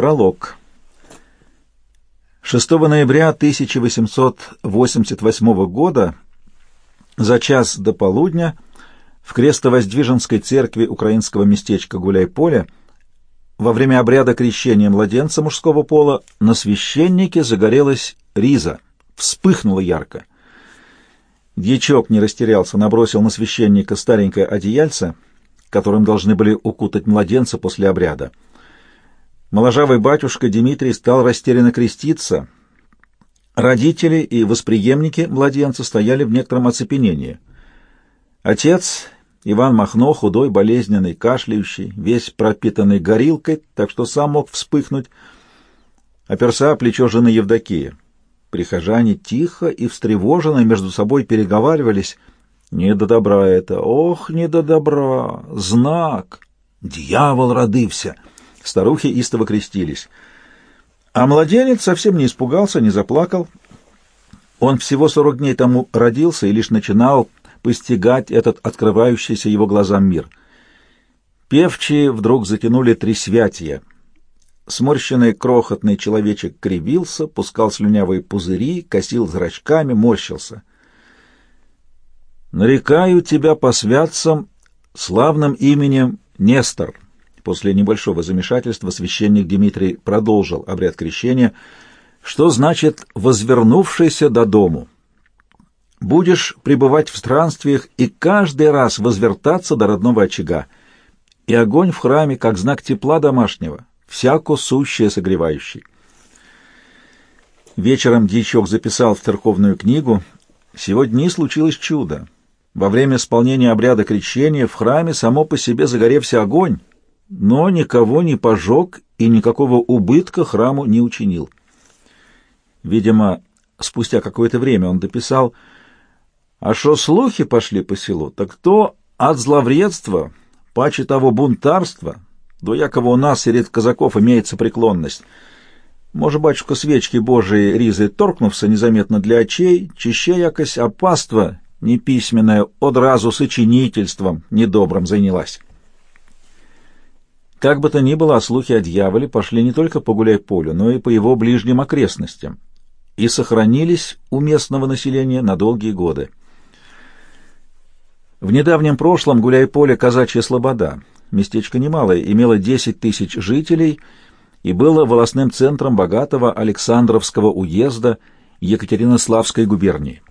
Пролог. 6 ноября 1888 года за час до полудня в Крестовоздвиженской церкви украинского местечка Гуляй-Поле во время обряда крещения младенца мужского пола на священнике загорелась риза, вспыхнула ярко. Дьячок не растерялся, набросил на священника старенькое одеяльце, которым должны были укутать младенца после обряда. Моложавый батюшка Дмитрий стал растерянно креститься. Родители и восприемники младенца стояли в некотором оцепенении. Отец, Иван Махно, худой, болезненный, кашляющий, весь пропитанный горилкой, так что сам мог вспыхнуть, оперся плечо жены Евдокии. Прихожане тихо и встревоженно между собой переговаривались. «Не до добра это! Ох, не до добра! Знак! Дьявол родывся!» Старухи истово крестились. А младенец совсем не испугался, не заплакал. Он всего сорок дней тому родился и лишь начинал постигать этот открывающийся его глазам мир. Певчие вдруг затянули три святия. Сморщенный крохотный человечек кривился, пускал слюнявые пузыри, косил зрачками, морщился. «Нарекаю тебя по святцам славным именем Нестор», После небольшого замешательства священник Дмитрий продолжил обряд крещения. Что значит «возвернувшийся до дому»? Будешь пребывать в странствиях и каждый раз возвертаться до родного очага, и огонь в храме, как знак тепла домашнего, всяко сущее согревающий. Вечером дьячок записал в церковную книгу «Сегодня случилось чудо. Во время исполнения обряда крещения в храме само по себе загоревся огонь, но никого не пожег и никакого убытка храму не учинил. Видимо, спустя какое-то время он дописал, «А шо слухи пошли по селу, так то от зловредства, паче того бунтарства, до якого у нас среди казаков имеется преклонность. Може, батюшка, свечки Божии ризы торкнувся незаметно для очей, чище якось опаство неписьменное одразу сочинительством недобрым занялась». Как бы то ни было, слухи о дьяволе пошли не только по гуляй-полю, но и по его ближним окрестностям и сохранились у местного населения на долгие годы. В недавнем прошлом гуляй-поле Казачья Слобода, местечко немалое, имело 10 тысяч жителей и было волосным центром богатого Александровского уезда Екатеринославской губернии.